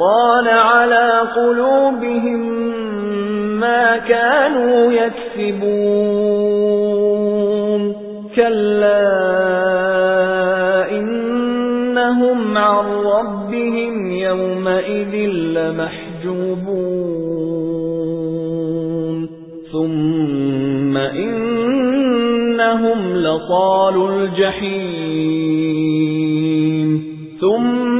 رَانَ عَلَى قُلُوبِهِم مَّا كَانُوا يَكْسِبُونَ. كَلَّا إِنَّهُمْ عَن رَّبِّهِمْ يَوْمَئِذٍ لَّمَحْجُوبُونَ. ثُمَّ إِنَّهُمْ لَصَالُو الْجَحِيمِ. ثُمَّ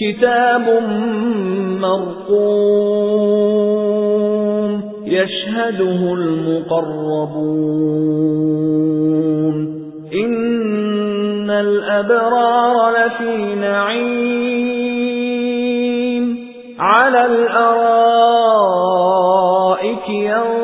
كِتَابٌ مَّرْقُومٌ يَشْهَدُهُ الْمُقَرَّبُونَ إِنَّ الْأَبْرَارَ لَفِي نَعِيمٍ عَلَى الْأَرَائِكِ يَنظُرُونَ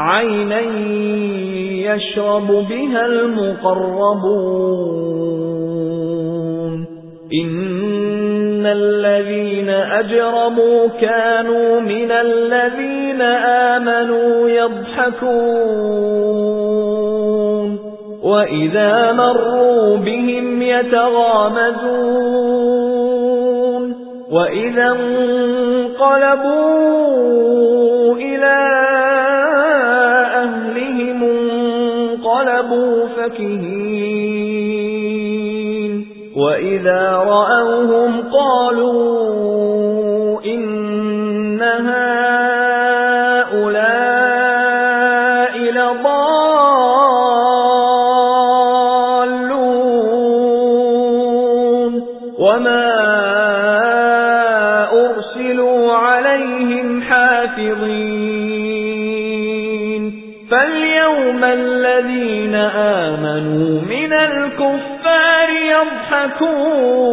عَيْنًا يَشْرَبُ بِهَا الْمُقَرَّبُونَ إِنَّ الَّذِينَ أَجْرَمُوا كَانُوا مِنَ الَّذِينَ آمَنُوا يَضْحَكُونَ وَإِذَا مَرُّوا بِهِمْ يَتَغَامَزُونَ وَإِذَا انقَلَبُوا إِلَى انقَلَبُوا فَكِهِينَ. وَإِذَا رَأَوْهُمْ قَالُوا إِنَّ هَؤُلَاءِ لَضَالُّونَ. وَمَا أُرْسِلُوا عَلَيْهِمْ حَافِظِينَ. فَالْيَوْمَ الَّذِينَ آمَنُوا مِنَ الْكُفَّارِ يَضْحَكُونَ.